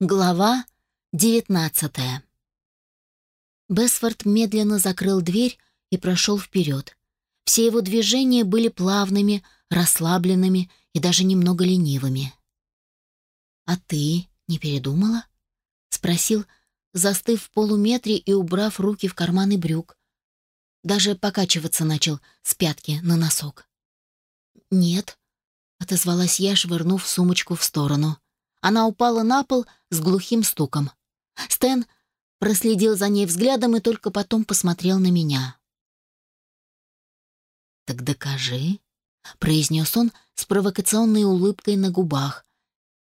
Глава девятнадцатая. Бесфорд медленно закрыл дверь и прошел вперед. Все его движения были плавными, расслабленными и даже немного ленивыми. «А ты не передумала?» — спросил, застыв в полуметре и убрав руки в карманы брюк. Даже покачиваться начал с пятки на носок. «Нет», — отозвалась я, швырнув сумочку в сторону. Она упала на пол с глухим стуком. Стэн проследил за ней взглядом и только потом посмотрел на меня. «Так докажи», — произнес он с провокационной улыбкой на губах.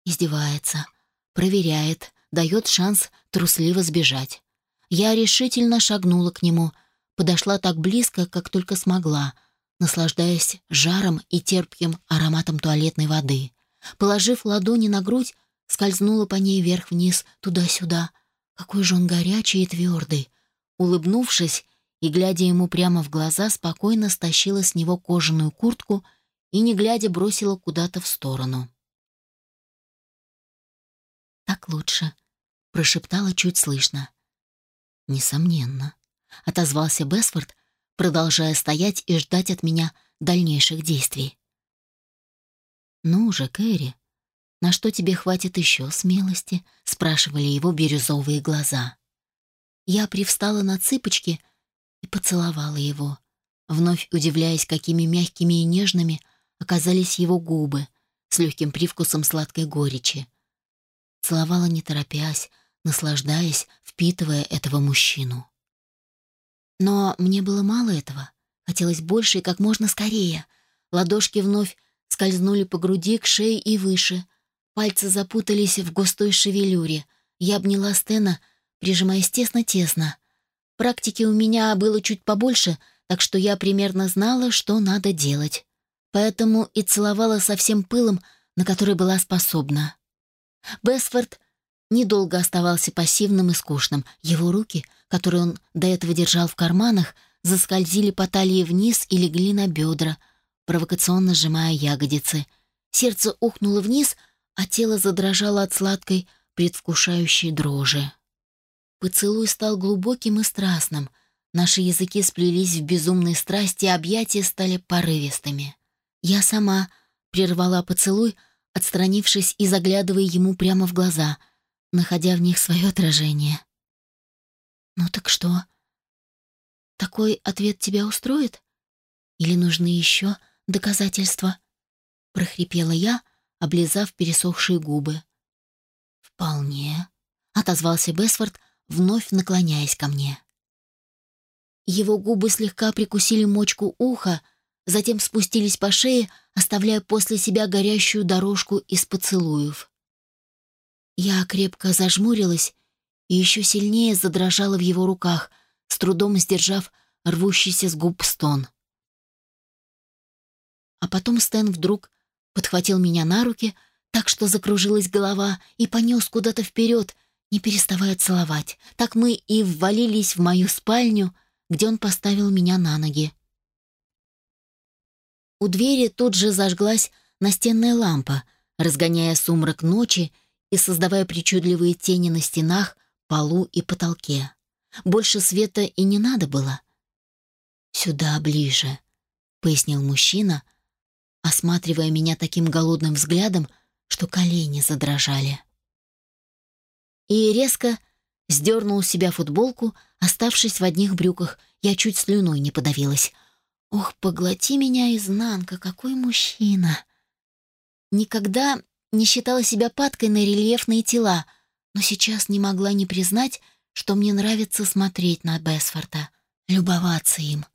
Издевается, проверяет, дает шанс трусливо сбежать. Я решительно шагнула к нему, подошла так близко, как только смогла, наслаждаясь жаром и терпким ароматом туалетной воды. Положив ладони на грудь, скользнула по ней вверх-вниз, туда-сюда. Какой же он горячий и твердый. Улыбнувшись и глядя ему прямо в глаза, спокойно стащила с него кожаную куртку и, не глядя, бросила куда-то в сторону. «Так лучше», — прошептала чуть слышно. «Несомненно», — отозвался Бесфорд, продолжая стоять и ждать от меня дальнейших действий. «Ну же, Кэрри, на что тебе хватит еще смелости?» — спрашивали его бирюзовые глаза. Я привстала на цыпочки и поцеловала его, вновь удивляясь, какими мягкими и нежными оказались его губы с легким привкусом сладкой горечи. Целовала не торопясь, наслаждаясь, впитывая этого мужчину. Но мне было мало этого. Хотелось больше и как можно скорее. Ладошки вновь скользнули по груди к шее и выше. Пальцы запутались в густой шевелюре. Я обняла Стена, прижимаясь тесно-тесно. Практики у меня было чуть побольше, так что я примерно знала, что надо делать. Поэтому и целовала со всем пылом, на который была способна. Бесфорд недолго оставался пассивным и скучным. Его руки, которые он до этого держал в карманах, заскользили по талии вниз и легли на бедра — провокационно сжимая ягодицы. Сердце ухнуло вниз, а тело задрожало от сладкой, предвкушающей дрожи. Поцелуй стал глубоким и страстным. Наши языки сплелись в безумной страсти, а объятия стали порывистыми. Я сама прервала поцелуй, отстранившись и заглядывая ему прямо в глаза, находя в них свое отражение. «Ну так что? Такой ответ тебя устроит? Или нужны еще доказательства?» — прохрипела я, облизав пересохшие губы. «Вполне», — отозвался Бесфорд, вновь наклоняясь ко мне. Его губы слегка прикусили мочку уха, затем спустились по шее, оставляя после себя горящую дорожку из поцелуев. Я крепко зажмурилась и еще сильнее задрожала в его руках, с трудом сдержав рвущийся с губ стон. А потом Стэн вдруг подхватил меня на руки, так что закружилась голова, и понес куда-то вперед, не переставая целовать. Так мы и ввалились в мою спальню, где он поставил меня на ноги. У двери тут же зажглась настенная лампа, разгоняя сумрак ночи и создавая причудливые тени на стенах, полу и потолке. Больше света и не надо было. «Сюда ближе», — пояснил мужчина, — осматривая меня таким голодным взглядом, что колени задрожали. И резко сдернул с себя футболку, оставшись в одних брюках. Я чуть слюной не подавилась. Ох, поглоти меня изнанка, какой мужчина! Никогда не считала себя падкой на рельефные тела, но сейчас не могла не признать, что мне нравится смотреть на Бесфорта, любоваться им.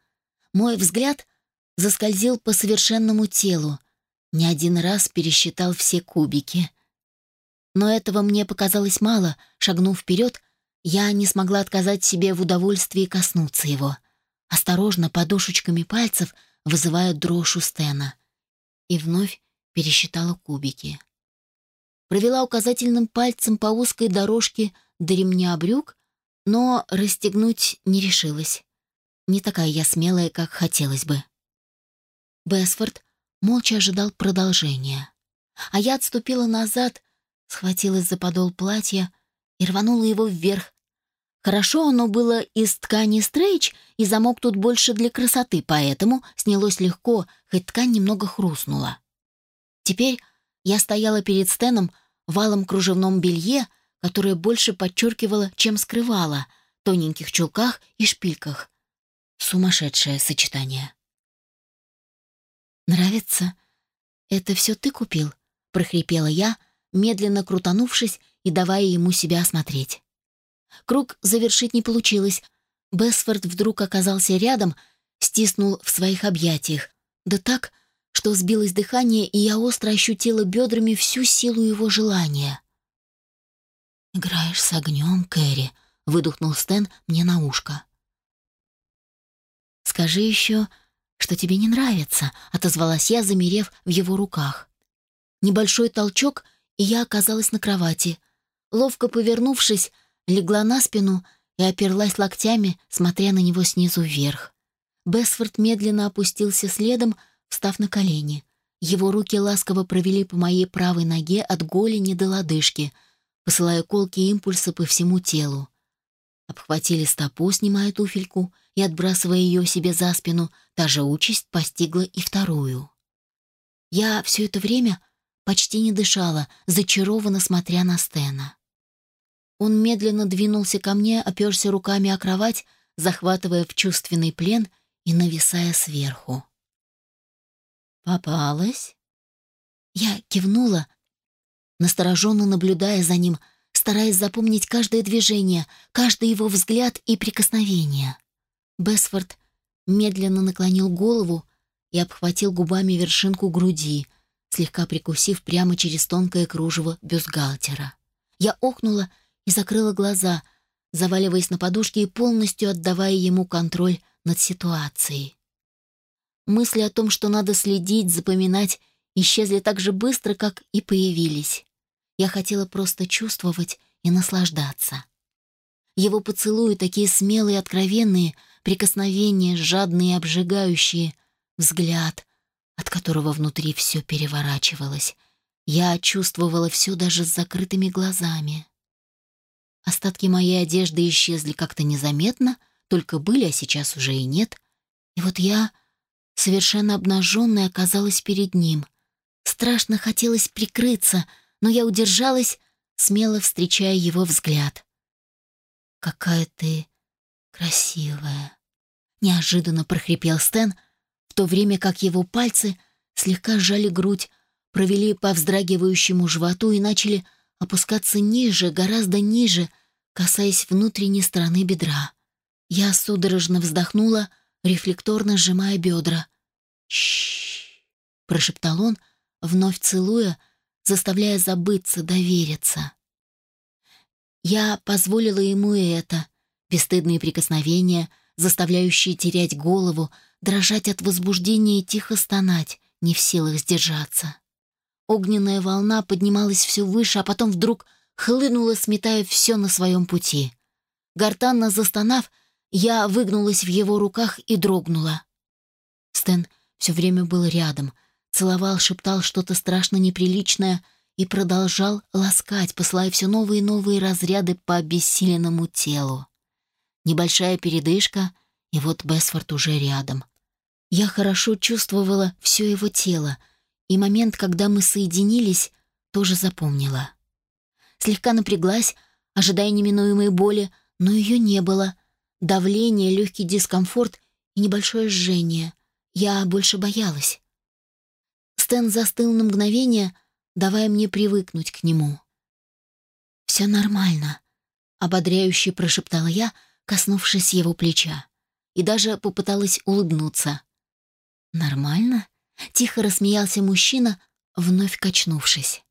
Мой взгляд заскользил по совершенному телу, не один раз пересчитал все кубики. Но этого мне показалось мало, шагнув вперед, я не смогла отказать себе в удовольствии коснуться его, осторожно подушечками пальцев вызывая дрожь у Стена. И вновь пересчитала кубики. Провела указательным пальцем по узкой дорожке до ремня брюк, но расстегнуть не решилась. Не такая я смелая, как хотелось бы. Бесфорд молча ожидал продолжения. А я отступила назад, схватилась за подол платья и рванула его вверх. Хорошо оно было из ткани стрейч, и замок тут больше для красоты, поэтому снялось легко, хоть ткань немного хрустнула. Теперь я стояла перед Стеном в алом кружевном белье, которое больше подчеркивало, чем скрывало, тоненьких чулках и шпильках. Сумасшедшее сочетание. «Нравится? Это все ты купил?» — прохрипела я, медленно крутанувшись и давая ему себя осмотреть. Круг завершить не получилось. Бесфорд вдруг оказался рядом, стиснул в своих объятиях. Да так, что сбилось дыхание, и я остро ощутила бедрами всю силу его желания. «Играешь с огнем, Кэрри», — выдохнул Стэн мне на ушко. «Скажи еще, что тебе не нравится», — отозвалась я, замерев в его руках. Небольшой толчок, и я оказалась на кровати. Ловко повернувшись, легла на спину и оперлась локтями, смотря на него снизу вверх. Бесфорд медленно опустился следом, встав на колени. Его руки ласково провели по моей правой ноге от голени до лодыжки, посылая колкие импульсы по всему телу. Обхватили стопу, снимая туфельку и отбрасывая ее себе за спину, та же участь постигла и вторую. Я все это время почти не дышала, зачарованно смотря на Стена. Он медленно двинулся ко мне, оперся руками о кровать, захватывая в чувственный плен и нависая сверху. «Попалась?» Я кивнула, настороженно наблюдая за ним, стараясь запомнить каждое движение, каждый его взгляд и прикосновение. Бесфорд медленно наклонил голову и обхватил губами вершинку груди, слегка прикусив прямо через тонкое кружево бюстгальтера. Я охнула и закрыла глаза, заваливаясь на подушке и полностью отдавая ему контроль над ситуацией. Мысли о том, что надо следить, запоминать, исчезли так же быстро, как и появились. Я хотела просто чувствовать и наслаждаться. Его поцелуи такие смелые и откровенные, прикосновения жадные и обжигающие, взгляд, от которого внутри все переворачивалось. Я чувствовала все даже с закрытыми глазами. Остатки моей одежды исчезли как-то незаметно, только были, а сейчас уже и нет. И вот я, совершенно обнаженная, оказалась перед ним. Страшно хотелось прикрыться, но я удержалась, смело встречая его взгляд. «Какая ты красивая!» Неожиданно прохрипел Стэн, в то время как его пальцы слегка сжали грудь, провели по вздрагивающему животу и начали опускаться ниже, гораздо ниже, касаясь внутренней стороны бедра. Я судорожно вздохнула, рефлекторно сжимая бедра. «Щ-щ-щ», прошептал он, вновь целуя, заставляя забыться, довериться. Я позволила ему и это, бесстыдные прикосновения, заставляющие терять голову, дрожать от возбуждения и тихо стонать, не в силах сдержаться. Огненная волна поднималась все выше, а потом вдруг хлынула, сметая все на своем пути. Гортанно застонав, я выгнулась в его руках и дрогнула. Стэн все время был рядом, целовал, шептал что-то страшно неприличное и продолжал ласкать, посылая все новые и новые разряды по обессиленному телу. Небольшая передышка, и вот Бесфорд уже рядом. Я хорошо чувствовала все его тело — и момент, когда мы соединились, тоже запомнила. Слегка напряглась, ожидая неминуемой боли, но ее не было. Давление, легкий дискомфорт и небольшое жжение. Я больше боялась. Стэн застыл на мгновение, давая мне привыкнуть к нему. «Все нормально», — ободряюще прошептала я, коснувшись его плеча, и даже попыталась улыбнуться. «Нормально?» Тихо рассмеялся мужчина, вновь качнувшись.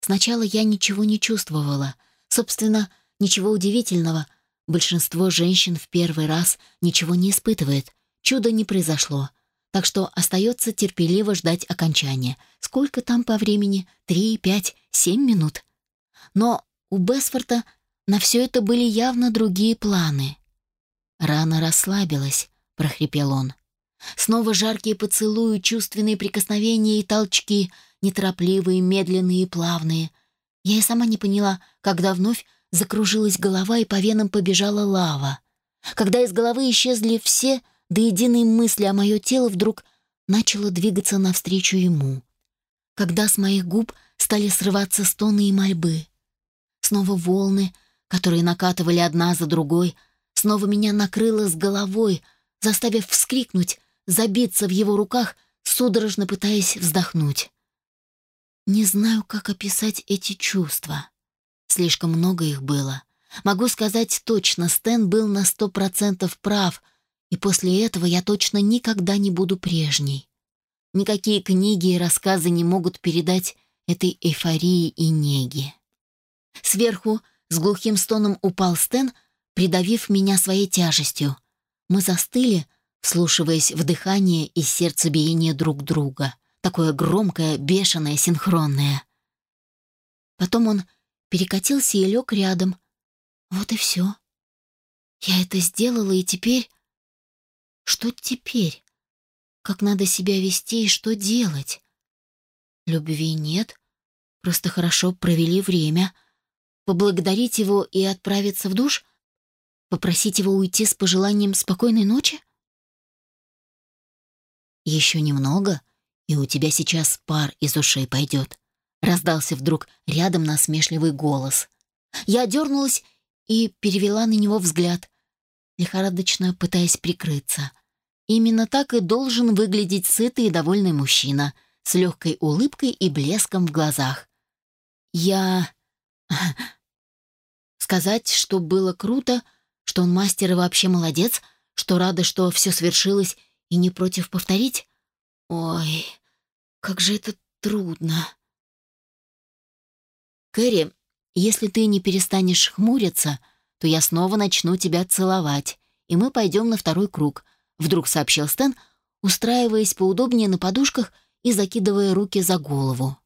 Сначала я ничего не чувствовала. Собственно, ничего удивительного. Большинство женщин в первый раз ничего не испытывает. Чудо не произошло. Так что остается терпеливо ждать окончания. Сколько там по времени? Три, пять, семь минут. Но у Бесфорта на все это были явно другие планы. «Рана расслабилась», — прохрипел он. Снова жаркие поцелуи, чувственные прикосновения и толчки, неторопливые, медленные и плавные. Я и сама не поняла, когда вновь закружилась голова и по венам побежала лава. Когда из головы исчезли все до единой мысли, а мое тело вдруг начало двигаться навстречу ему. Когда с моих губ стали срываться стоны и мольбы. Снова волны, которые накатывали одна за другой, снова меня накрыло с головой, заставив вскрикнуть, забиться в его руках, судорожно пытаясь вздохнуть. Не знаю, как описать эти чувства. Слишком много их было. Могу сказать точно, Стэн был на сто процентов прав, и после этого я точно никогда не буду прежней. Никакие книги и рассказы не могут передать этой эйфории и неги. Сверху с глухим стоном упал Стэн, придавив меня своей тяжестью. Мы застыли, вслушиваясь в дыхание и сердцебиение друг друга. Такое громкое, бешеное, синхронное. Потом он перекатился и лег рядом. Вот и все. Я это сделала, и теперь... Что теперь? Как надо себя вести и что делать? Любви нет, просто хорошо провели время. Поблагодарить его и отправиться в душ? Попросить его уйти с пожеланием спокойной ночи? Еще немного, и у тебя сейчас пар из ушей пойдет. Раздался вдруг рядом насмешливый голос. Я дернулась и перевела на него взгляд, лихорадочно пытаясь прикрыться. Именно так и должен выглядеть сытый и довольный мужчина, с легкой улыбкой и блеском в глазах. Я... Сказать, что было круто, что он мастер и вообще молодец, что рада, что все свершилось, и не против повторить? Ой, как же это трудно. Кэрри, если ты не перестанешь хмуриться, то я снова начну тебя целовать, и мы пойдем на второй круг», — вдруг сообщил Стэн, устраиваясь поудобнее на подушках и закидывая руки за голову.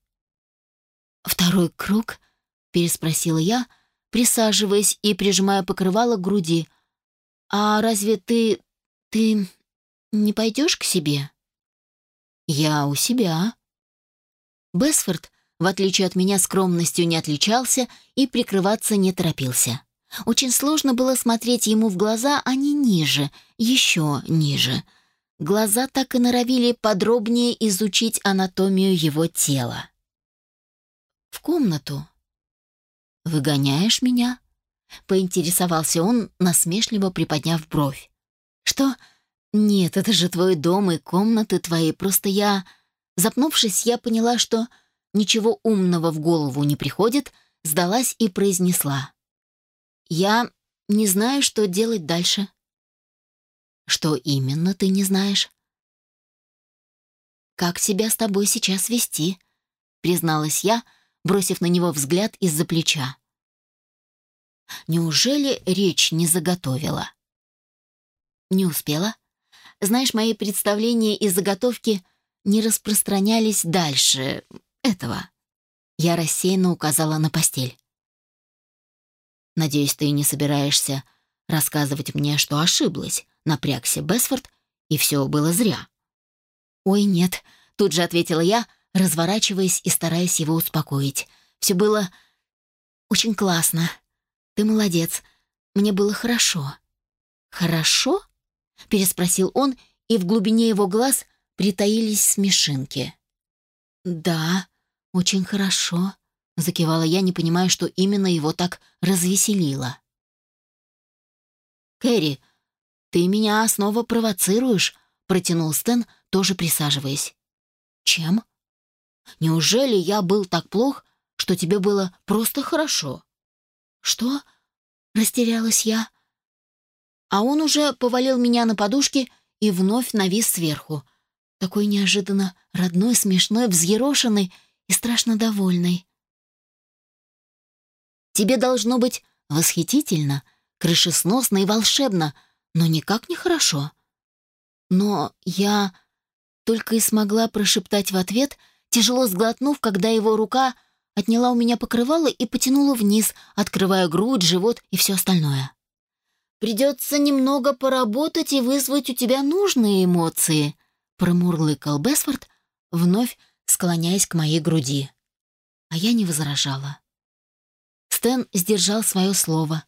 «Второй круг?» — переспросила я, присаживаясь и прижимая покрывало к груди. «А разве ты... ты не пойдешь к себе?» «Я у себя». Бесфорд в отличие от меня, скромностью не отличался и прикрываться не торопился. Очень сложно было смотреть ему в глаза, а не ниже, еще ниже. Глаза так и норовили подробнее изучить анатомию его тела. «В комнату». «Выгоняешь меня?» — поинтересовался он, насмешливо приподняв бровь. «Что? Нет, это же твой дом и комнаты твои, просто я...» Запнувшись, я поняла, что ничего умного в голову не приходит, сдалась и произнесла. «Я не знаю, что делать дальше». «Что именно ты не знаешь?» «Как себя с тобой сейчас вести?» — призналась я, бросив на него взгляд из-за плеча. «Неужели речь не заготовила?» «Не успела. Знаешь, мои представления и заготовки не распространялись дальше, этого. Я рассеянно указала на постель. «Надеюсь, ты не собираешься рассказывать мне, что ошиблась», — напрягся Бесфорд, и все было зря. «Ой, нет», — тут же ответила я, разворачиваясь и стараясь его успокоить. «Все было очень классно. Ты молодец. Мне было хорошо». «Хорошо?» — переспросил он, и в глубине его глаз притаились смешинки. «Да», «Очень хорошо», — закивала я, не понимая, что именно его так развеселило. «Кэрри, ты меня снова провоцируешь», — протянул Стэн, тоже присаживаясь. «Чем? Неужели я был так плох, что тебе было просто хорошо?» «Что?» — растерялась я. А он уже повалил меня на подушки и вновь навис сверху. Такой неожиданно родной, смешной, взъерошенный и страшно довольной. Тебе должно быть восхитительно, крышесносно и волшебно, но никак не хорошо. Но я только и смогла прошептать в ответ, тяжело сглотнув, когда его рука отняла у меня покрывало и потянула вниз, открывая грудь, живот и все остальное. «Придется немного поработать и вызвать у тебя нужные эмоции», промурлыкал Бесфорд, вновь склоняясь к моей груди. А я не возражала. Стэн сдержал свое слово.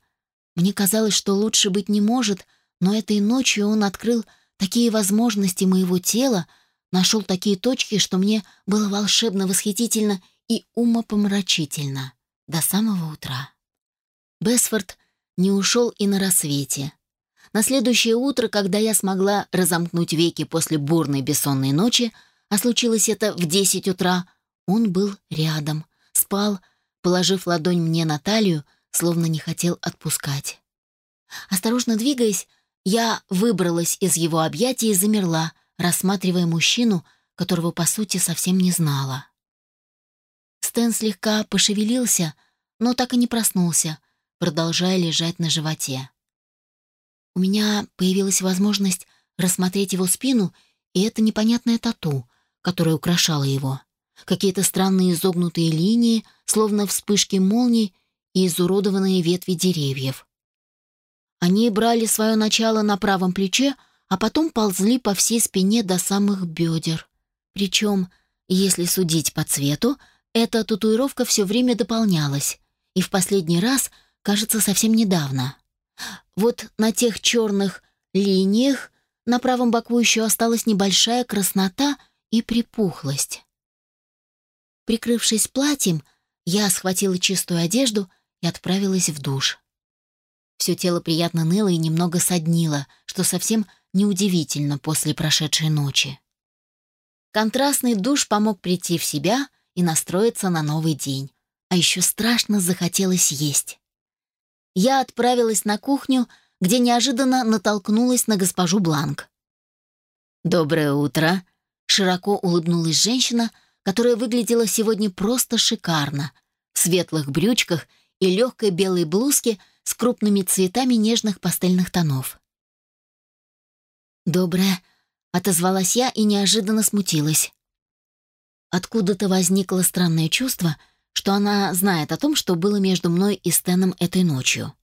Мне казалось, что лучше быть не может, но этой ночью он открыл такие возможности моего тела, нашел такие точки, что мне было волшебно восхитительно и умопомрачительно до самого утра. Бесфорд не ушел и на рассвете. На следующее утро, когда я смогла разомкнуть веки после бурной бессонной ночи, а случилось это в десять утра, он был рядом, спал, положив ладонь мне на талию, словно не хотел отпускать. Осторожно двигаясь, я выбралась из его объятий и замерла, рассматривая мужчину, которого, по сути, совсем не знала. Стэн слегка пошевелился, но так и не проснулся, продолжая лежать на животе. У меня появилась возможность рассмотреть его спину и это непонятное тату, которое украшало его. Какие-то странные изогнутые линии, словно вспышки молний и изуродованные ветви деревьев. Они брали свое начало на правом плече, а потом ползли по всей спине до самых бедер. Причем, если судить по цвету, эта татуировка все время дополнялась, и в последний раз, кажется, совсем недавно. Вот на тех черных линиях на правом боку еще осталась небольшая краснота и припухлость. Прикрывшись платьем, я схватила чистую одежду и отправилась в душ. Все тело приятно ныло и немного соднило, что совсем неудивительно после прошедшей ночи. Контрастный душ помог прийти в себя и настроиться на новый день. А еще страшно захотелось есть. Я отправилась на кухню, где неожиданно натолкнулась на госпожу Бланк. «Доброе утро!» — широко улыбнулась женщина, которая выглядела сегодня просто шикарно, в светлых брючках и легкой белой блузке с крупными цветами нежных пастельных тонов. «Доброе», — отозвалась я и неожиданно смутилась. Откуда-то возникло странное чувство, что она знает о том, что было между мной и Стэном этой ночью.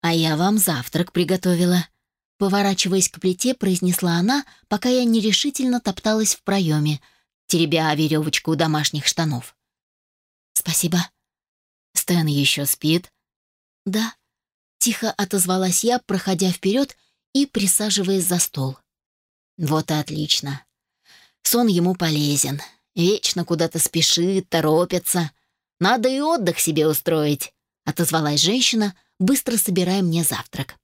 «А я вам завтрак приготовила», — поворачиваясь к плите, произнесла она, пока я нерешительно топталась в проеме, теребя веревочку домашних штанов. «Спасибо». «Стэн еще спит?» «Да», — тихо отозвалась я, проходя вперед и присаживаясь за стол. «Вот и отлично. Сон ему полезен. Вечно куда-то спешит, торопится. Надо и отдых себе устроить», — отозвалась женщина, быстро собирая мне завтрак.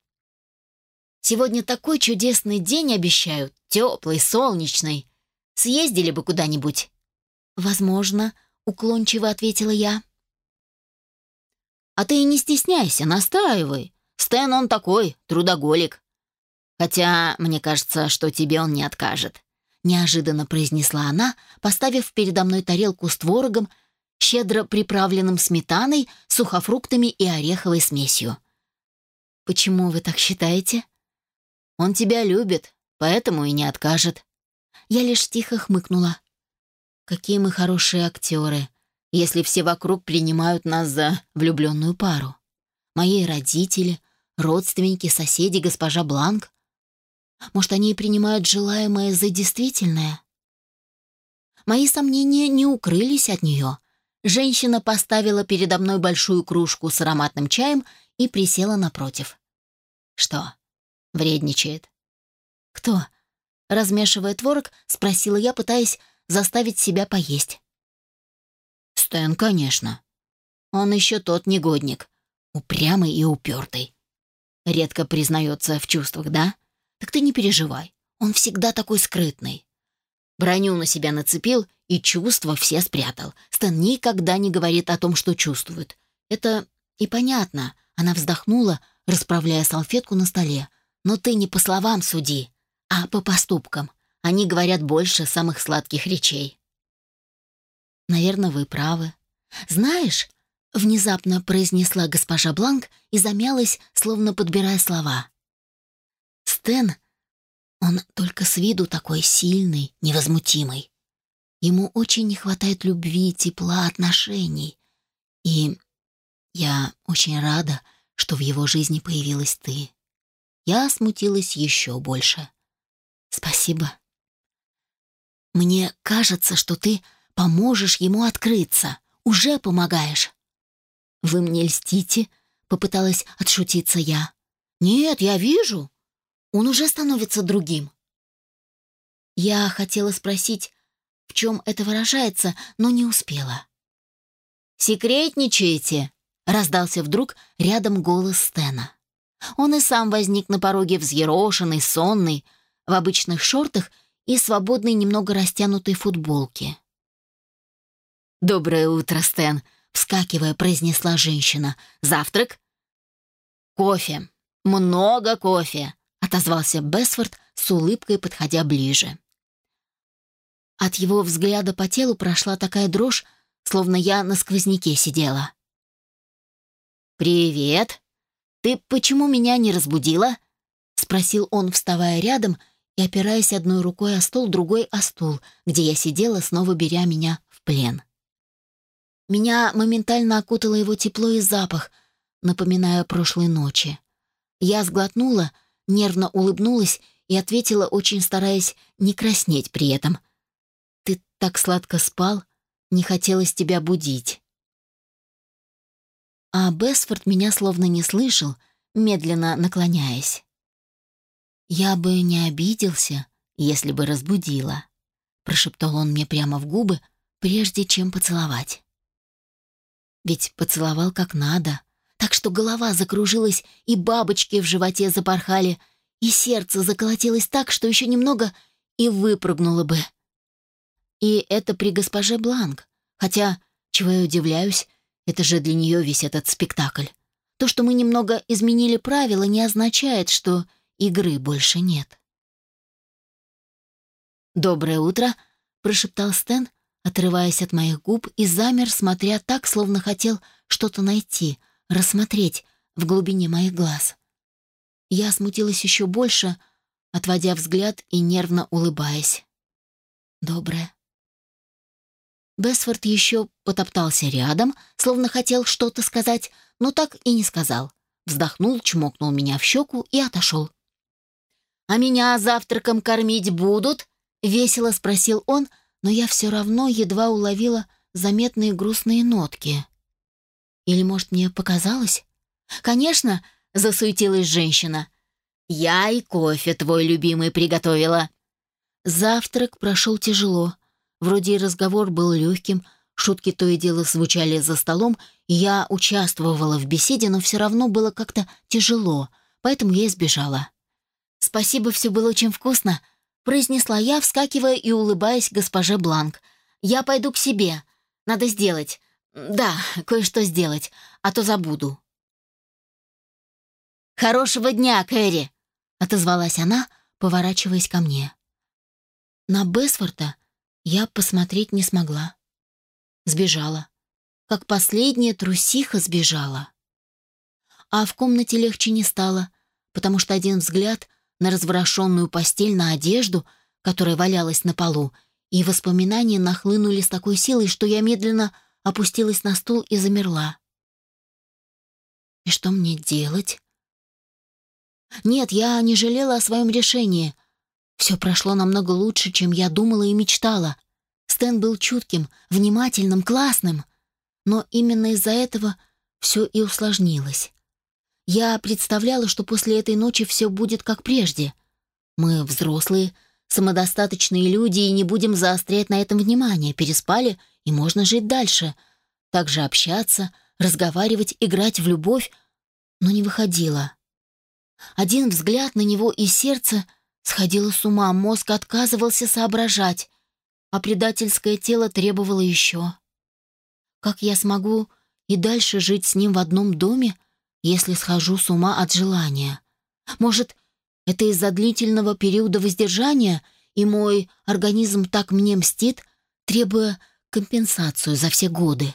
«Сегодня такой чудесный день обещают, теплый, солнечный. Съездили бы куда-нибудь?» «Возможно», — уклончиво ответила я. «А ты и не стесняйся, настаивай. Стэн он такой, трудоголик. Хотя, мне кажется, что тебе он не откажет», — неожиданно произнесла она, поставив передо мной тарелку с творогом, щедро приправленным сметаной, сухофруктами и ореховой смесью. «Почему вы так считаете?» «Он тебя любит, поэтому и не откажет». Я лишь тихо хмыкнула. «Какие мы хорошие актеры, если все вокруг принимают нас за влюбленную пару. Мои родители, родственники, соседи, госпожа Бланк. Может, они и принимают желаемое за действительное?» Мои сомнения не укрылись от нее. Женщина поставила передо мной большую кружку с ароматным чаем и присела напротив. «Что, вредничает?» «Кто?» Размешивая творог, спросила я, пытаясь заставить себя поесть. «Стэн, конечно. Он еще тот негодник, упрямый и упертый. Редко признается в чувствах, да? Так ты не переживай, он всегда такой скрытный. Броню на себя нацепил и чувства все спрятал. Стэн никогда не говорит о том, что чувствует. Это и понятно. Она вздохнула, расправляя салфетку на столе. Но ты не по словам суди, а по поступкам. Они говорят больше самых сладких речей. Наверное, вы правы. Знаешь, внезапно произнесла госпожа Бланк и замялась, словно подбирая слова. Стэн он только с виду такой сильный, невозмутимый. Ему очень не хватает любви, тепла, отношений. И я очень рада, что в его жизни появилась ты. Я смутилась еще больше. Спасибо. Мне кажется, что ты поможешь ему открыться. Уже помогаешь. «Вы мне льстите?» — попыталась отшутиться я. «Нет, я вижу. Он уже становится другим». Я хотела спросить, в чем это выражается, но не успела. «Секретничаете?» — раздался вдруг рядом голос Стена. Он и сам возник на пороге взъерошенный, сонный, в обычных шортах и свободной немного растянутой футболке. «Доброе утро, Стэн!» — вскакивая, произнесла женщина. «Завтрак?» «Кофе. Много кофе!» — отозвался Бесфорд с улыбкой, подходя ближе. От его взгляда по телу прошла такая дрожь, словно я на сквозняке сидела. «Привет! Ты почему меня не разбудила?» — спросил он, вставая рядом и опираясь одной рукой о стол, другой о стул, где я сидела, снова беря меня в плен. Меня моментально окутало его тепло и запах, напоминая прошлой ночи. Я сглотнула, нервно улыбнулась и ответила, очень стараясь не краснеть при этом. «Ты так сладко спал, не хотелось тебя будить». А Бесфорд меня словно не слышал, медленно наклоняясь. «Я бы не обиделся, если бы разбудила», — прошептал он мне прямо в губы, прежде чем поцеловать. Ведь поцеловал как надо, так что голова закружилась, и бабочки в животе запорхали, и сердце заколотилось так, что еще немного и выпрыгнуло бы. И это при госпоже Бланк, хотя, чего я удивляюсь, это же для нее весь этот спектакль. То, что мы немного изменили правила, не означает, что игры больше нет. «Доброе утро», — прошептал Стэн, отрываясь от моих губ и замер, смотря так, словно хотел что-то найти, рассмотреть в глубине моих глаз. Я смутилась еще больше, отводя взгляд и нервно улыбаясь. «Доброе». Бесфорд еще потоптался рядом, словно хотел что-то сказать, но так и не сказал. Вздохнул, чмокнул меня в щеку и отошел. «А меня завтраком кормить будут?» — весело спросил он, но я все равно едва уловила заметные грустные нотки. Или, может, мне показалось? «Конечно!» — засуетилась женщина. «Я и кофе твой любимый приготовила». Завтрак прошел тяжело. Вроде и разговор был легким, шутки то и дело звучали за столом, и я участвовала в беседе, но все равно было как-то тяжело, поэтому я избежала. «Спасибо, все было очень вкусно», произнесла я, вскакивая и улыбаясь госпоже Бланк. «Я пойду к себе. Надо сделать. Да, кое-что сделать, а то забуду». «Хорошего дня, Кэрри!» — отозвалась она, поворачиваясь ко мне. На Бесфорта я посмотреть не смогла. Сбежала. Как последняя трусиха сбежала. А в комнате легче не стало, потому что один взгляд на разворошенную постель, на одежду, которая валялась на полу, и воспоминания нахлынули с такой силой, что я медленно опустилась на стул и замерла. И что мне делать? Нет, я не жалела о своем решении. Все прошло намного лучше, чем я думала и мечтала. Стэн был чутким, внимательным, классным. Но именно из-за этого все и усложнилось. Я представляла, что после этой ночи все будет как прежде. Мы взрослые, самодостаточные люди и не будем заострять на этом внимание. Переспали, и можно жить дальше. Также общаться, разговаривать, играть в любовь. Но не выходило. Один взгляд на него и сердце сходило с ума, мозг отказывался соображать, а предательское тело требовало еще. Как я смогу и дальше жить с ним в одном доме, если схожу с ума от желания. Может, это из-за длительного периода воздержания, и мой организм так мне мстит, требуя компенсацию за все годы.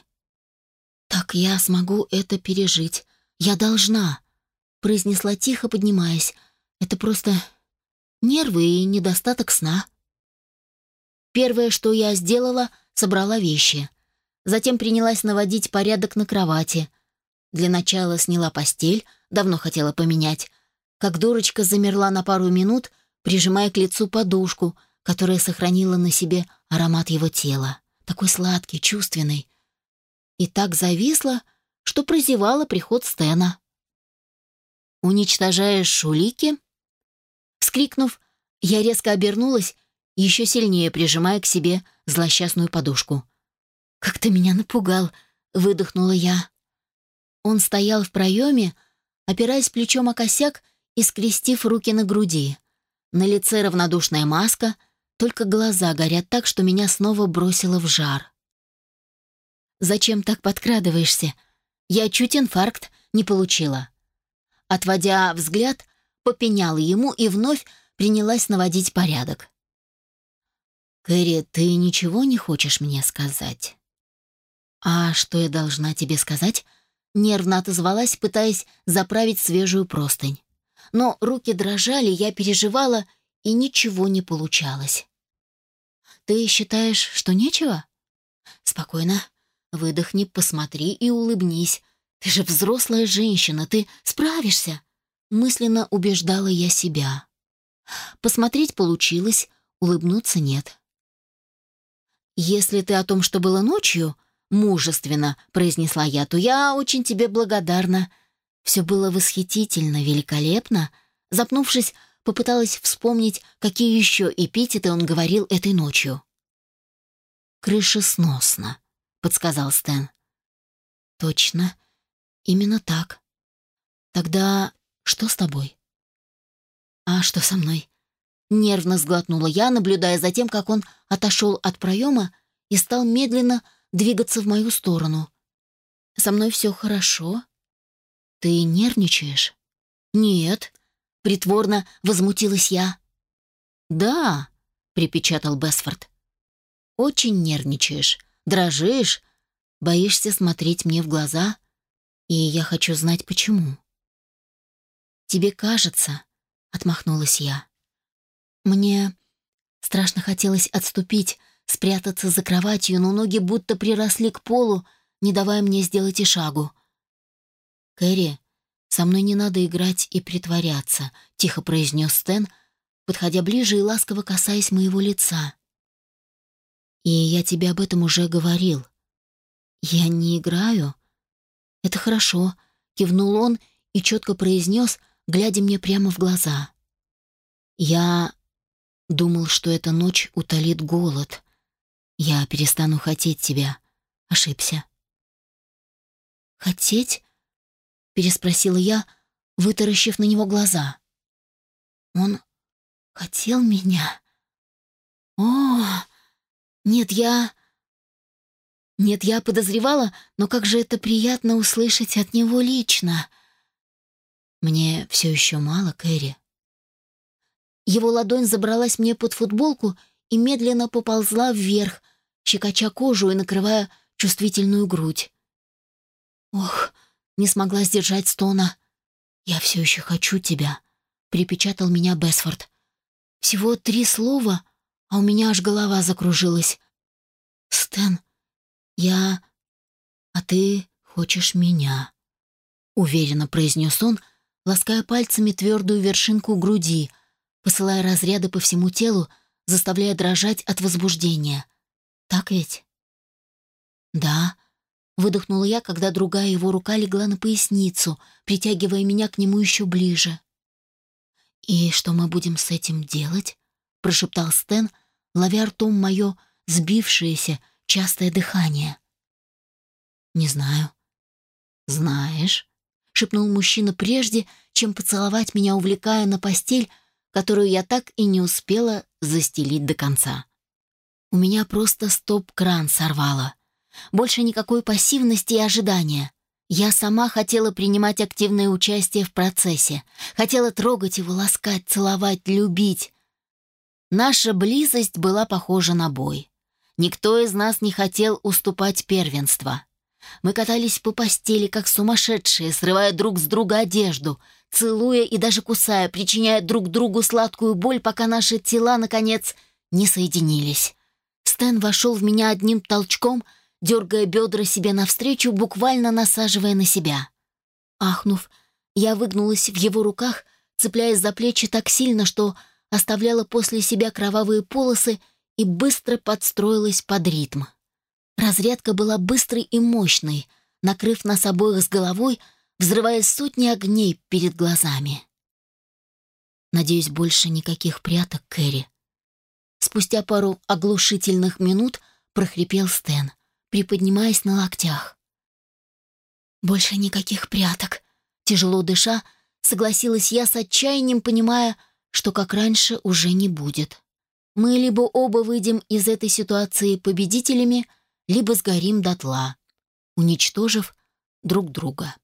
«Так я смогу это пережить. Я должна», — произнесла тихо, поднимаясь. «Это просто нервы и недостаток сна». Первое, что я сделала, собрала вещи. Затем принялась наводить порядок на кровати — для начала сняла постель, давно хотела поменять. Как дурочка замерла на пару минут, прижимая к лицу подушку, которая сохранила на себе аромат его тела. Такой сладкий, чувственный. И так зависла, что прозевала приход Стена. «Уничтожаешь улики?» Вскрикнув, я резко обернулась, еще сильнее прижимая к себе злосчастную подушку. «Как ты меня напугал!» — выдохнула я. Он стоял в проеме, опираясь плечом о косяк и скрестив руки на груди. На лице равнодушная маска, только глаза горят так, что меня снова бросило в жар. «Зачем так подкрадываешься? Я чуть инфаркт не получила». Отводя взгляд, попеняла ему и вновь принялась наводить порядок. «Кэрри, ты ничего не хочешь мне сказать?» «А что я должна тебе сказать?» Нервно отозвалась, пытаясь заправить свежую простынь. Но руки дрожали, я переживала, и ничего не получалось. «Ты считаешь, что нечего?» «Спокойно. Выдохни, посмотри и улыбнись. Ты же взрослая женщина, ты справишься!» Мысленно убеждала я себя. Посмотреть получилось, улыбнуться нет. «Если ты о том, что было ночью, мужественно», — произнесла я, — «то я очень тебе благодарна. Все было восхитительно, великолепно». Запнувшись, попыталась вспомнить, какие еще эпитеты он говорил этой ночью. «Крышесносно», — подсказал Стэн. «Точно, именно так. Тогда что с тобой?» «А что со мной?» Нервно сглотнула я, наблюдая за тем, как он отошел от проема и стал медленно двигаться в мою сторону. «Со мной все хорошо. Ты нервничаешь?» «Нет», — притворно возмутилась я. «Да», — припечатал Бесфорд. «Очень нервничаешь, дрожишь, боишься смотреть мне в глаза, и я хочу знать, почему». «Тебе кажется», — отмахнулась я. «Мне страшно хотелось отступить, спрятаться за кроватью, но ноги будто приросли к полу, не давая мне сделать и шагу. «Кэрри, со мной не надо играть и притворяться», — тихо произнес Стэн, подходя ближе и ласково касаясь моего лица. «И я тебе об этом уже говорил. Я не играю?» «Это хорошо», — кивнул он и четко произнес, глядя мне прямо в глаза. «Я думал, что эта ночь утолит голод, я перестану хотеть тебя. Ошибся. «Хотеть?» — переспросила я, вытаращив на него глаза. «Он хотел меня?» «О, нет, я...» Нет, я подозревала, но как же это приятно услышать от него лично. Мне все еще мало, Кэрри. Его ладонь забралась мне под футболку и медленно поползла вверх, щекоча кожу и накрывая чувствительную грудь. «Ох!» — не смогла сдержать стона. «Я все еще хочу тебя», — припечатал меня Бесфорд. Всего три слова, а у меня аж голова закружилась. «Стэн, я... А ты хочешь меня?» — уверенно произнес он, лаская пальцами твердую вершинку груди, посылая разряды по всему телу, заставляя дрожать от возбуждения. Так ведь? Да, выдохнула я, когда другая его рука легла на поясницу, притягивая меня к нему еще ближе. «И что мы будем с этим делать?» — прошептал Стэн, ловя ртом мое сбившееся частое дыхание. «Не знаю». «Знаешь», — шепнул мужчина прежде, чем поцеловать меня, увлекая на постель, которую я так и не успела застелить до конца. У меня просто стоп-кран сорвало. Больше никакой пассивности и ожидания. Я сама хотела принимать активное участие в процессе. Хотела трогать его, ласкать, целовать, любить. Наша близость была похожа на бой. Никто из нас не хотел уступать первенство. Мы катались по постели, как сумасшедшие, срывая друг с друга одежду, целуя и даже кусая, причиняя друг другу сладкую боль, пока наши тела, наконец, не соединились. Стэн вошел в меня одним толчком, дергая бедра себе навстречу, буквально насаживая на себя. Ахнув, я выгнулась в его руках, цепляясь за плечи так сильно, что оставляла после себя кровавые полосы и быстро подстроилась под ритм. Разрядка была быстрой и мощной, накрыв нас обоих с головой, взрывая сотни огней перед глазами. Надеюсь, больше никаких пряток, Кэрри. Спустя пару оглушительных минут прохрипел Стэн, приподнимаясь на локтях. «Больше никаких пряток», — тяжело дыша, согласилась я с отчаянием, понимая, что как раньше уже не будет. Мы либо оба выйдем из этой ситуации победителями, либо сгорим дотла, уничтожив друг друга.